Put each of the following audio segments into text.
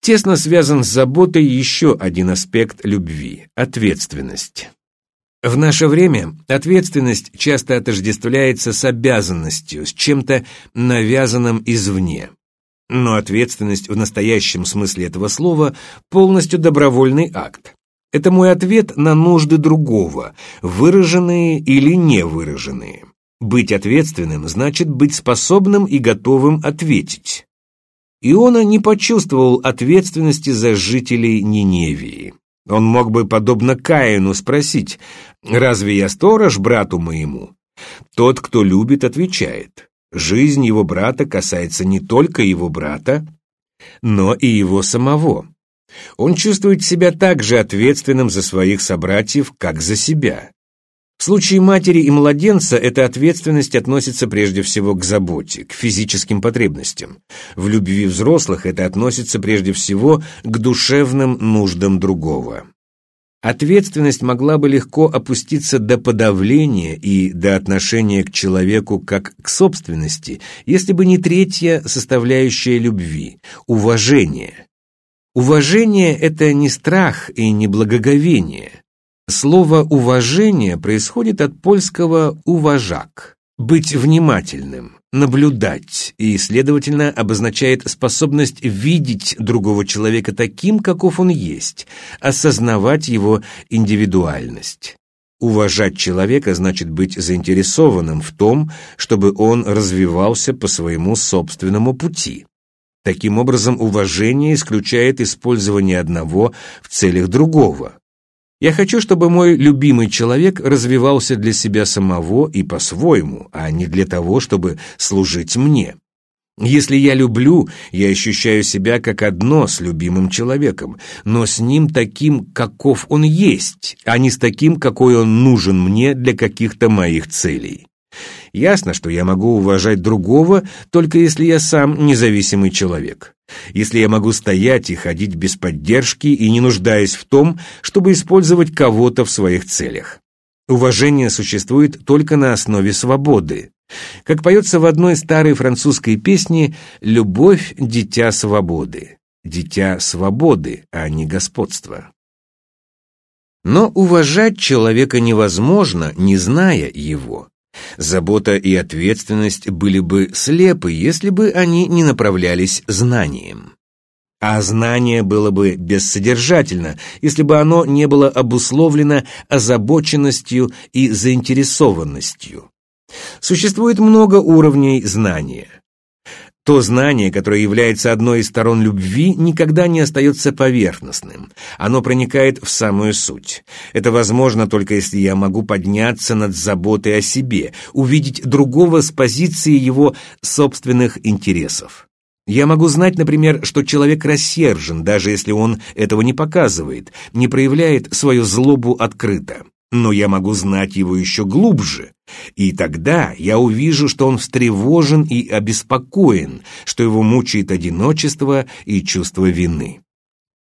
тесно связан с заботой еще один аспект любви – ответственность. В наше время ответственность часто отождествляется с обязанностью, с чем-то навязанным извне. Но ответственность в настоящем смысле этого слова полностью добровольный акт. Это мой ответ на нужды другого, выраженные или невыраженные. Быть ответственным значит быть способным и готовым ответить. Иона не почувствовал ответственности за жителей Ниневии. Он мог бы, подобно Каину, спросить, «Разве я сторож брату моему?» Тот, кто любит, отвечает, «Жизнь его брата касается не только его брата, но и его самого». Он чувствует себя так же ответственным за своих собратьев, как за себя. В случае матери и младенца эта ответственность относится прежде всего к заботе, к физическим потребностям. В любви взрослых это относится прежде всего к душевным нуждам другого. Ответственность могла бы легко опуститься до подавления и до отношения к человеку как к собственности, если бы не третья составляющая любви – уважение. Уважение – это не страх и не благоговение. Слово «уважение» происходит от польского «уважак» – быть внимательным, наблюдать и, следовательно, обозначает способность видеть другого человека таким, каков он есть, осознавать его индивидуальность. Уважать человека значит быть заинтересованным в том, чтобы он развивался по своему собственному пути. Таким образом, уважение исключает использование одного в целях другого. Я хочу, чтобы мой любимый человек развивался для себя самого и по-своему, а не для того, чтобы служить мне. Если я люблю, я ощущаю себя как одно с любимым человеком, но с ним таким, каков он есть, а не с таким, какой он нужен мне для каких-то моих целей. Ясно, что я могу уважать другого, только если я сам независимый человек. Если я могу стоять и ходить без поддержки и не нуждаясь в том, чтобы использовать кого-то в своих целях. Уважение существует только на основе свободы. Как поется в одной старой французской песне «Любовь – дитя свободы». Дитя свободы, а не господства. Но уважать человека невозможно, не зная его. Забота и ответственность были бы слепы, если бы они не направлялись знанием. А знание было бы бессодержательно, если бы оно не было обусловлено озабоченностью и заинтересованностью. Существует много уровней знания. То знание, которое является одной из сторон любви, никогда не остается поверхностным. Оно проникает в самую суть. Это возможно только если я могу подняться над заботой о себе, увидеть другого с позиции его собственных интересов. Я могу знать, например, что человек рассержен, даже если он этого не показывает, не проявляет свою злобу открыто но я могу знать его еще глубже, и тогда я увижу, что он встревожен и обеспокоен, что его мучает одиночество и чувство вины.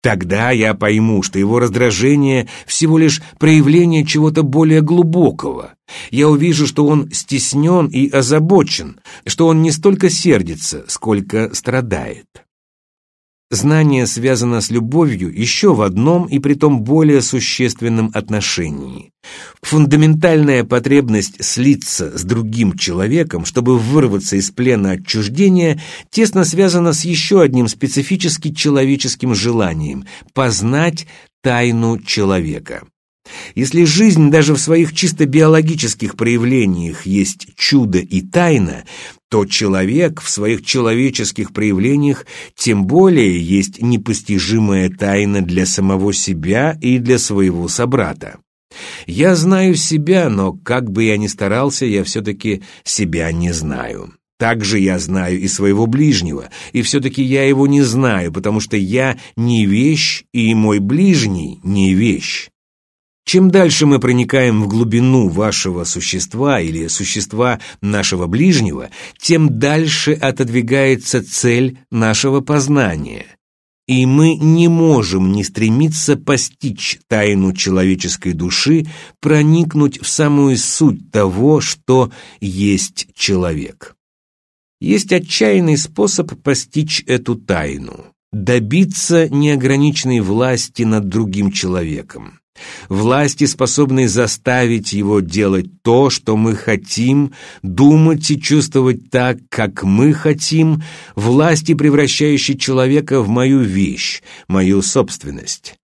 Тогда я пойму, что его раздражение всего лишь проявление чего-то более глубокого. Я увижу, что он стеснен и озабочен, что он не столько сердится, сколько страдает. Знание связано с любовью еще в одном и притом более существенном отношении. Фундаментальная потребность слиться с другим человеком, чтобы вырваться из плена отчуждения, тесно связана с еще одним специфически человеческим желанием – познать тайну человека. Если жизнь даже в своих чисто биологических проявлениях есть чудо и тайна, то человек в своих человеческих проявлениях тем более есть непостижимая тайна для самого себя и для своего собрата. Я знаю себя, но как бы я ни старался, я все-таки себя не знаю. Также я знаю и своего ближнего, и все-таки я его не знаю, потому что я не вещь, и мой ближний не вещь. Чем дальше мы проникаем в глубину вашего существа или существа нашего ближнего, тем дальше отодвигается цель нашего познания. И мы не можем не стремиться постичь тайну человеческой души, проникнуть в самую суть того, что есть человек. Есть отчаянный способ постичь эту тайну. добиться неограниченной власти над другим человеком. Власти, способной заставить его делать то, что мы хотим, думать и чувствовать так, как мы хотим, власти, превращающей человека в мою вещь, мою собственность.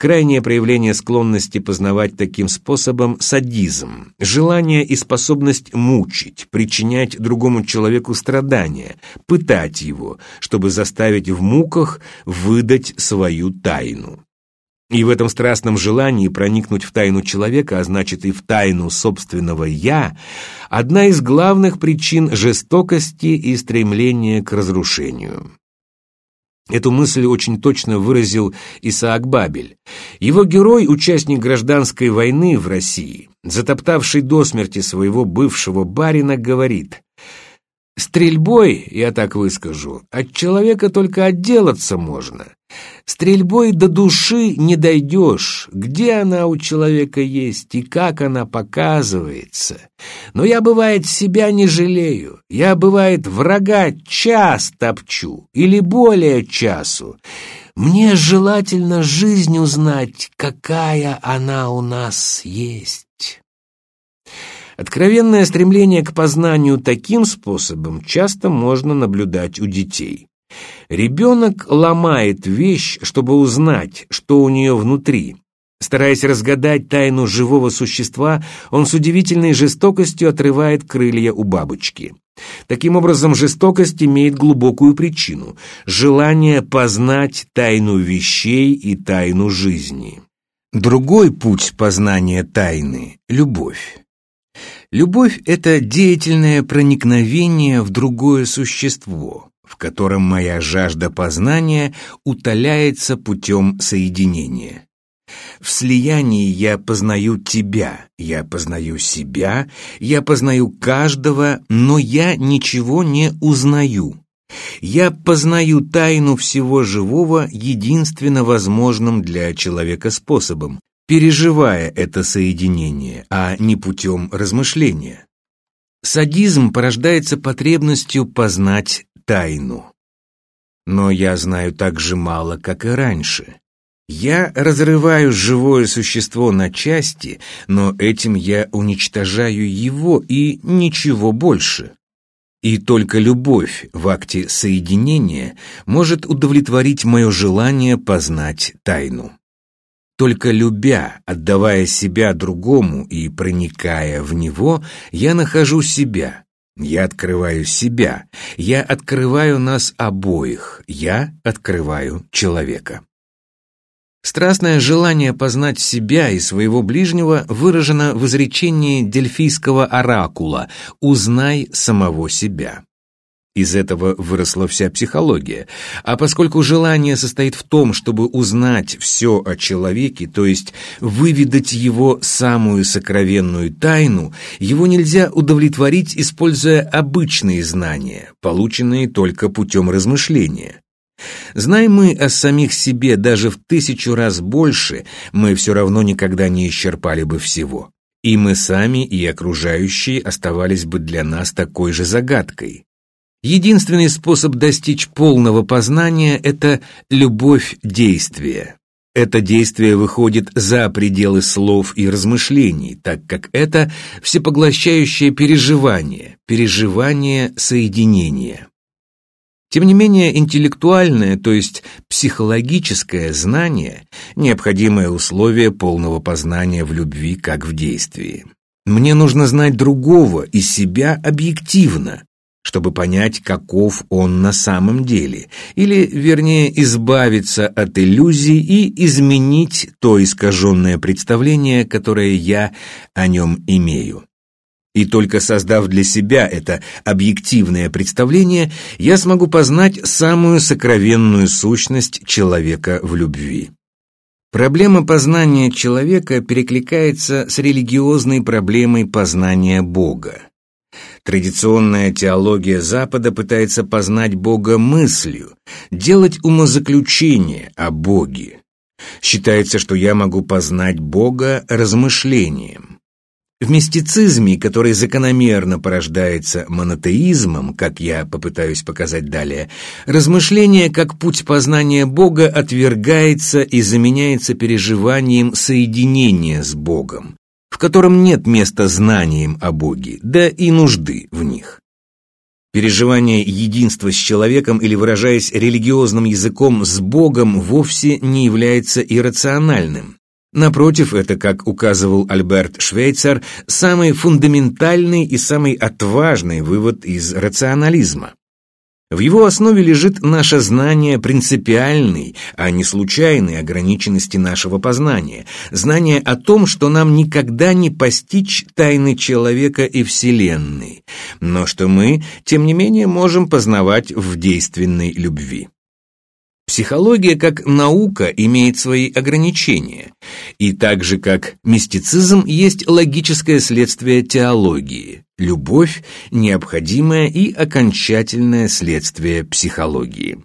Крайнее проявление склонности познавать таким способом – садизм, желание и способность мучить, причинять другому человеку страдания, пытать его, чтобы заставить в муках выдать свою тайну. И в этом страстном желании проникнуть в тайну человека, а значит и в тайну собственного «я», одна из главных причин жестокости и стремления к разрушению. Эту мысль очень точно выразил Исаак Бабель. Его герой – участник гражданской войны в России, затоптавший до смерти своего бывшего барина, говорит «Стрельбой, я так выскажу, от человека только отделаться можно». Стрельбой до души не дойдешь, где она у человека есть и как она показывается. Но я, бывает, себя не жалею. Я, бывает, врага час топчу или более часу. Мне желательно жизнь узнать, какая она у нас есть. Откровенное стремление к познанию таким способом часто можно наблюдать у детей. Ребенок ломает вещь, чтобы узнать, что у нее внутри. Стараясь разгадать тайну живого существа, он с удивительной жестокостью отрывает крылья у бабочки. Таким образом, жестокость имеет глубокую причину – желание познать тайну вещей и тайну жизни. Другой путь познания тайны – любовь. Любовь – это деятельное проникновение в другое существо, в котором моя жажда познания утоляется путем соединения. В слиянии я познаю тебя, я познаю себя, я познаю каждого, но я ничего не узнаю. Я познаю тайну всего живого единственно возможным для человека способом, переживая это соединение, а не путем размышления. Садизм порождается потребностью познать тайну. Но я знаю так же мало, как и раньше. Я разрываю живое существо на части, но этим я уничтожаю его и ничего больше. И только любовь в акте соединения может удовлетворить мое желание познать тайну. Только любя, отдавая себя другому и проникая в него, я нахожу себя, я открываю себя, я открываю нас обоих, я открываю человека. Страстное желание познать себя и своего ближнего выражено в изречении дельфийского оракула «Узнай самого себя». Из этого выросла вся психология. А поскольку желание состоит в том, чтобы узнать все о человеке, то есть выведать его самую сокровенную тайну, его нельзя удовлетворить, используя обычные знания, полученные только путем размышления. Знаем мы о самих себе даже в тысячу раз больше, мы все равно никогда не исчерпали бы всего. И мы сами, и окружающие оставались бы для нас такой же загадкой. Единственный способ достичь полного познания – это любовь действия. Это действие выходит за пределы слов и размышлений, так как это всепоглощающее переживание, переживание соединения. Тем не менее, интеллектуальное, то есть психологическое знание – необходимое условие полного познания в любви, как в действии. Мне нужно знать другого и себя объективно, чтобы понять, каков он на самом деле, или, вернее, избавиться от иллюзий и изменить то искаженное представление, которое я о нем имею. И только создав для себя это объективное представление, я смогу познать самую сокровенную сущность человека в любви. Проблема познания человека перекликается с религиозной проблемой познания Бога. Традиционная теология Запада пытается познать Бога мыслью, делать умозаключение о Боге. Считается, что я могу познать Бога размышлением. В мистицизме, который закономерно порождается монотеизмом, как я попытаюсь показать далее, размышление как путь познания Бога отвергается и заменяется переживанием соединения с Богом, в котором нет места знаниям о Боге, да и нужды в них. Переживание единства с человеком или, выражаясь религиозным языком, с Богом вовсе не является иррациональным. Напротив, это, как указывал Альберт Швейцер, самый фундаментальный и самый отважный вывод из рационализма. В его основе лежит наше знание принципиальной, а не случайной ограниченности нашего познания, знание о том, что нам никогда не постичь тайны человека и Вселенной, но что мы, тем не менее, можем познавать в действенной любви. Психология как наука имеет свои ограничения, и так же как мистицизм есть логическое следствие теологии, любовь – необходимое и окончательное следствие психологии.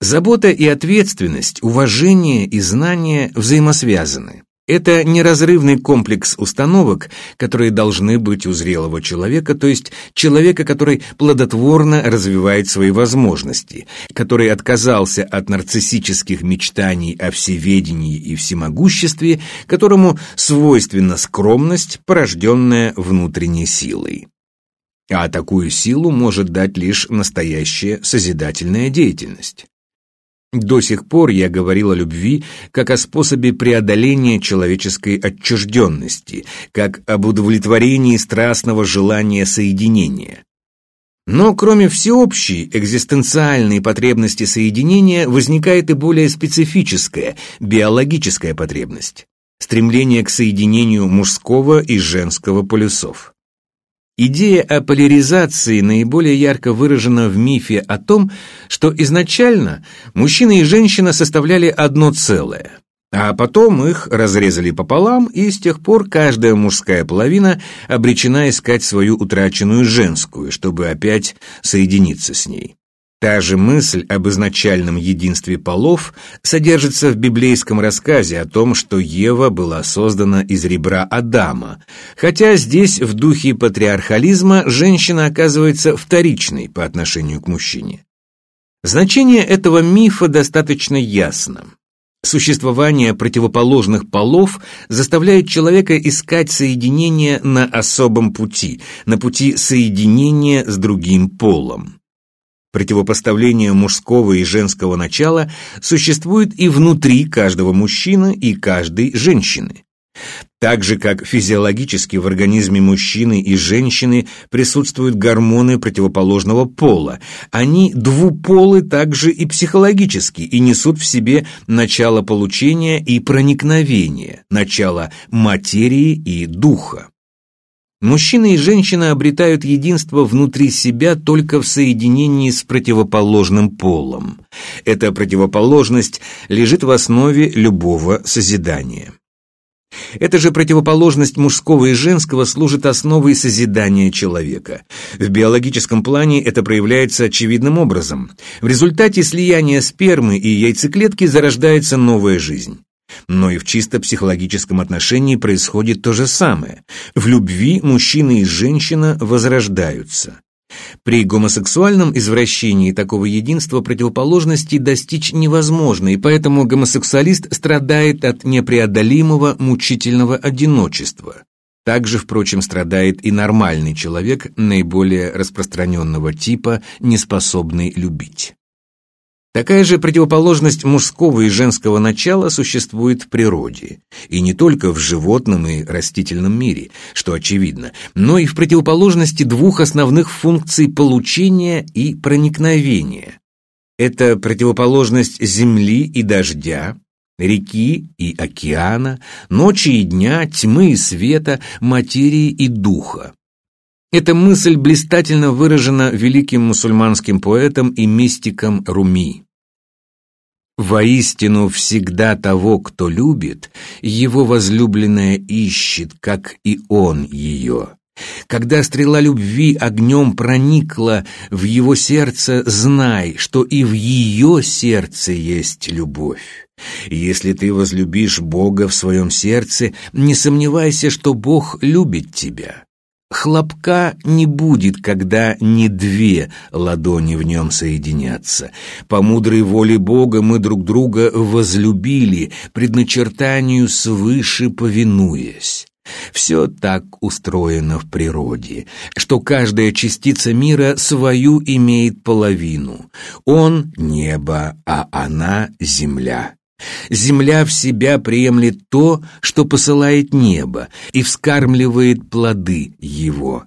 Забота и ответственность, уважение и знание взаимосвязаны. Это неразрывный комплекс установок, которые должны быть у зрелого человека, то есть человека, который плодотворно развивает свои возможности, который отказался от нарциссических мечтаний о всеведении и всемогуществе, которому свойственна скромность, порожденная внутренней силой. А такую силу может дать лишь настоящая созидательная деятельность. До сих пор я говорил о любви как о способе преодоления человеческой отчужденности, как об удовлетворении страстного желания соединения. Но кроме всеобщей экзистенциальной потребности соединения возникает и более специфическая, биологическая потребность – стремление к соединению мужского и женского полюсов. Идея о поляризации наиболее ярко выражена в мифе о том, что изначально мужчина и женщина составляли одно целое, а потом их разрезали пополам, и с тех пор каждая мужская половина обречена искать свою утраченную женскую, чтобы опять соединиться с ней. Та же мысль об изначальном единстве полов содержится в библейском рассказе о том, что Ева была создана из ребра Адама, хотя здесь в духе патриархализма женщина оказывается вторичной по отношению к мужчине. Значение этого мифа достаточно ясно. Существование противоположных полов заставляет человека искать соединение на особом пути, на пути соединения с другим полом. Противопоставление мужского и женского начала существует и внутри каждого мужчины и каждой женщины. Так же, как физиологически в организме мужчины и женщины присутствуют гормоны противоположного пола, они двуполы также и психологически и несут в себе начало получения и проникновения, начало материи и духа. Мужчина и женщина обретают единство внутри себя только в соединении с противоположным полом. Эта противоположность лежит в основе любого созидания. Эта же противоположность мужского и женского служит основой созидания человека. В биологическом плане это проявляется очевидным образом. В результате слияния спермы и яйцеклетки зарождается новая жизнь. Но и в чисто психологическом отношении происходит то же самое. В любви мужчина и женщина возрождаются. При гомосексуальном извращении такого единства противоположностей достичь невозможно, и поэтому гомосексуалист страдает от непреодолимого мучительного одиночества. Также, впрочем, страдает и нормальный человек наиболее распространенного типа, неспособный любить. Такая же противоположность мужского и женского начала существует в природе, и не только в животном и растительном мире, что очевидно, но и в противоположности двух основных функций получения и проникновения. Это противоположность земли и дождя, реки и океана, ночи и дня, тьмы и света, материи и духа. Эта мысль блистательно выражена великим мусульманским поэтом и мистиком Руми. Воистину всегда того, кто любит, его возлюбленная ищет, как и он ее. Когда стрела любви огнем проникла в его сердце, знай, что и в ее сердце есть любовь. Если ты возлюбишь Бога в своем сердце, не сомневайся, что Бог любит тебя. Хлопка не будет, когда не две ладони в нем соединятся. По мудрой воле Бога мы друг друга возлюбили, предначертанию свыше повинуясь. Все так устроено в природе, что каждая частица мира свою имеет половину. Он — небо, а она — земля. Земля в себя приемлет то, что посылает небо, и вскармливает плоды его.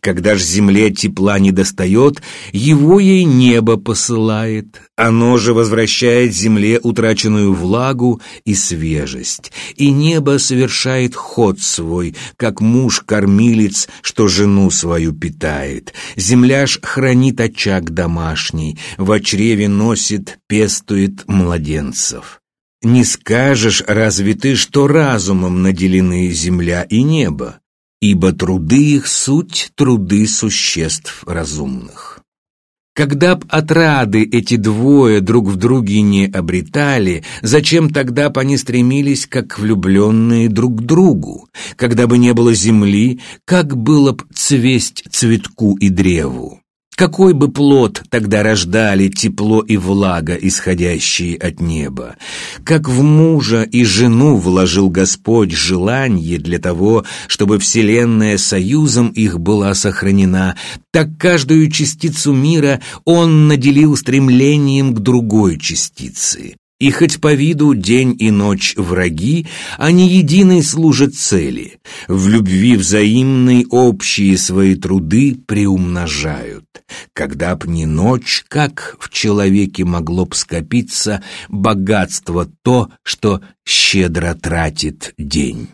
Когда ж земле тепла не достает, его ей небо посылает. Оно же возвращает земле утраченную влагу и свежесть. И небо совершает ход свой, как муж-кормилец, что жену свою питает. Земля ж хранит очаг домашний, в чреве носит, пестует младенцев. Не скажешь, разве ты, что разумом наделены земля и небо, ибо труды их суть труды существ разумных. Когда б отрады эти двое друг в друге не обретали, зачем тогда б они стремились, как влюбленные друг к другу? Когда бы не было земли, как было б цвесть цветку и древу? Какой бы плод тогда рождали тепло и влага, исходящие от неба? Как в мужа и жену вложил Господь желание для того, чтобы вселенная союзом их была сохранена, так каждую частицу мира Он наделил стремлением к другой частице. И хоть по виду день и ночь враги, они единой служат цели, в любви взаимной общие свои труды приумножают. Когда б не ночь, как в человеке могло б скопиться богатство то, что щедро тратит день?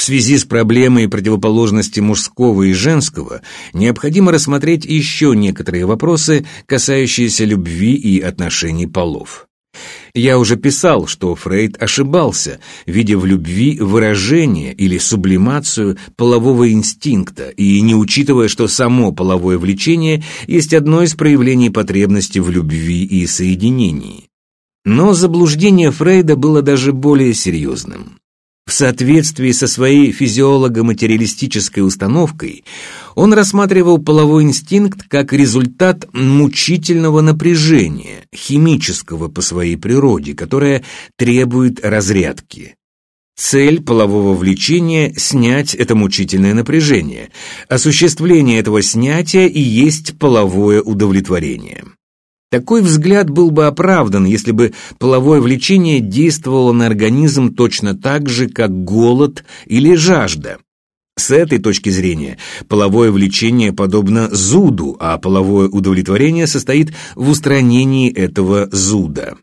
В связи с проблемой противоположности мужского и женского необходимо рассмотреть еще некоторые вопросы, касающиеся любви и отношений полов. Я уже писал, что Фрейд ошибался, видя в любви выражение или сублимацию полового инстинкта и не учитывая, что само половое влечение есть одно из проявлений потребности в любви и соединении. Но заблуждение Фрейда было даже более серьезным. В соответствии со своей физиолого-материалистической установкой, он рассматривал половой инстинкт как результат мучительного напряжения, химического по своей природе, которое требует разрядки. Цель полового влечения – снять это мучительное напряжение. Осуществление этого снятия и есть половое удовлетворение. Такой взгляд был бы оправдан, если бы половое влечение действовало на организм точно так же, как голод или жажда. С этой точки зрения половое влечение подобно зуду, а половое удовлетворение состоит в устранении этого зуда.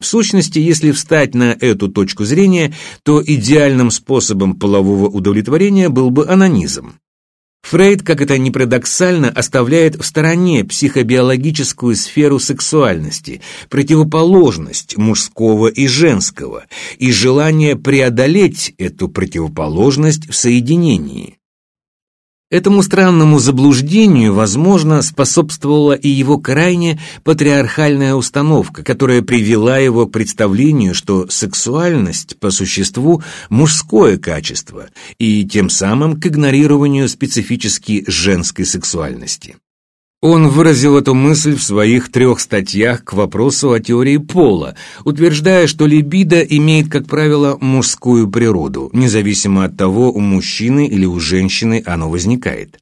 В сущности, если встать на эту точку зрения, то идеальным способом полового удовлетворения был бы анонизм. Фрейд, как это ни парадоксально, оставляет в стороне психобиологическую сферу сексуальности, противоположность мужского и женского, и желание преодолеть эту противоположность в соединении. Этому странному заблуждению, возможно, способствовала и его крайне патриархальная установка, которая привела его к представлению, что сексуальность, по существу, мужское качество, и тем самым к игнорированию специфически женской сексуальности. Он выразил эту мысль в своих трех статьях к вопросу о теории пола, утверждая, что либидо имеет, как правило, мужскую природу, независимо от того, у мужчины или у женщины оно возникает.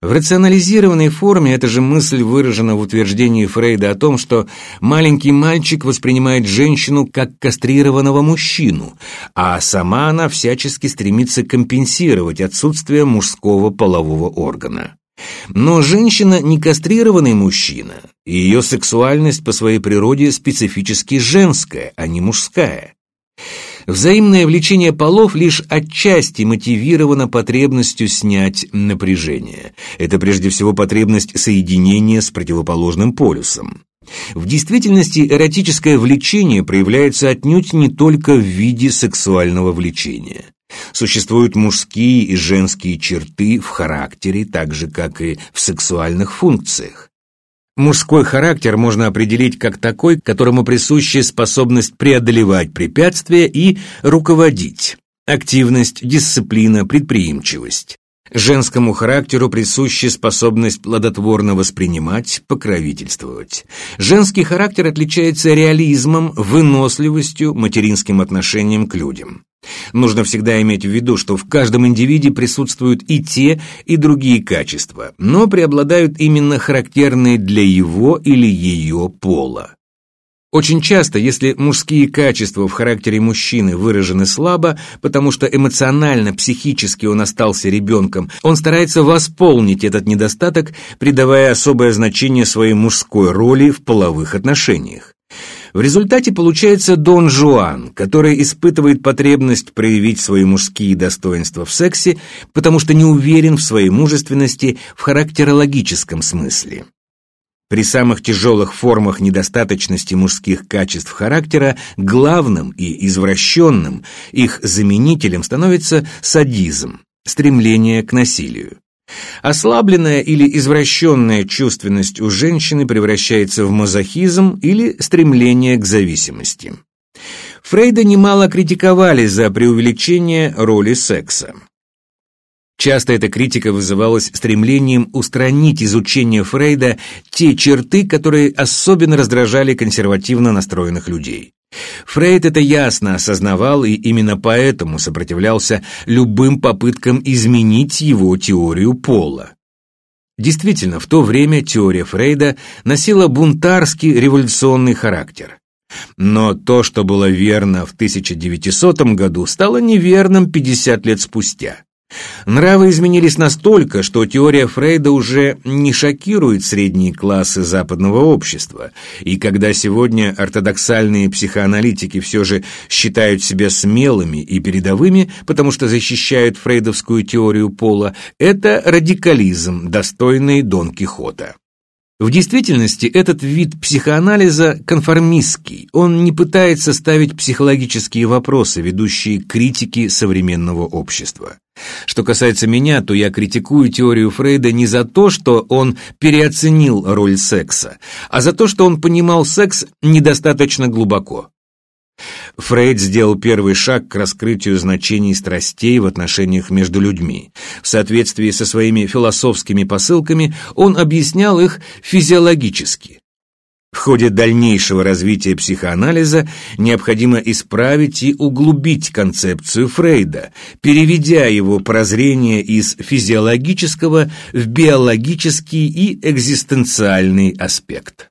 В рационализированной форме эта же мысль выражена в утверждении Фрейда о том, что маленький мальчик воспринимает женщину как кастрированного мужчину, а сама она всячески стремится компенсировать отсутствие мужского полового органа. Но женщина не кастрированный мужчина, и ее сексуальность по своей природе специфически женская, а не мужская. Взаимное влечение полов лишь отчасти мотивировано потребностью снять напряжение. Это прежде всего потребность соединения с противоположным полюсом. В действительности эротическое влечение проявляется отнюдь не только в виде сексуального влечения. Существуют мужские и женские черты в характере, так же, как и в сексуальных функциях. Мужской характер можно определить как такой, которому присуща способность преодолевать препятствия и руководить. Активность, дисциплина, предприимчивость. Женскому характеру присуща способность плодотворно воспринимать, покровительствовать. Женский характер отличается реализмом, выносливостью, материнским отношением к людям. Нужно всегда иметь в виду, что в каждом индивиде присутствуют и те, и другие качества, но преобладают именно характерные для его или ее пола. Очень часто, если мужские качества в характере мужчины выражены слабо, потому что эмоционально, психически он остался ребенком, он старается восполнить этот недостаток, придавая особое значение своей мужской роли в половых отношениях. В результате получается Дон Жуан, который испытывает потребность проявить свои мужские достоинства в сексе, потому что не уверен в своей мужественности в характерологическом смысле. При самых тяжелых формах недостаточности мужских качеств характера главным и извращенным их заменителем становится садизм, стремление к насилию. Ослабленная или извращенная чувственность у женщины превращается в мазохизм или стремление к зависимости. Фрейда немало критиковали за преувеличение роли секса. Часто эта критика вызывалась стремлением устранить из учения Фрейда те черты, которые особенно раздражали консервативно настроенных людей. Фрейд это ясно осознавал и именно поэтому сопротивлялся любым попыткам изменить его теорию пола. Действительно, в то время теория Фрейда носила бунтарский революционный характер. Но то, что было верно в 1900 году, стало неверным 50 лет спустя. Нравы изменились настолько, что теория Фрейда уже не шокирует средние классы западного общества, и когда сегодня ортодоксальные психоаналитики все же считают себя смелыми и передовыми, потому что защищают фрейдовскую теорию пола, это радикализм, достойный Дон Кихота. В действительности этот вид психоанализа конформистский, он не пытается ставить психологические вопросы, ведущие к критике современного общества. Что касается меня, то я критикую теорию Фрейда не за то, что он переоценил роль секса, а за то, что он понимал секс недостаточно глубоко. Фрейд сделал первый шаг к раскрытию значений страстей в отношениях между людьми. В соответствии со своими философскими посылками он объяснял их физиологически. В ходе дальнейшего развития психоанализа необходимо исправить и углубить концепцию Фрейда, переведя его прозрение из физиологического в биологический и экзистенциальный аспект.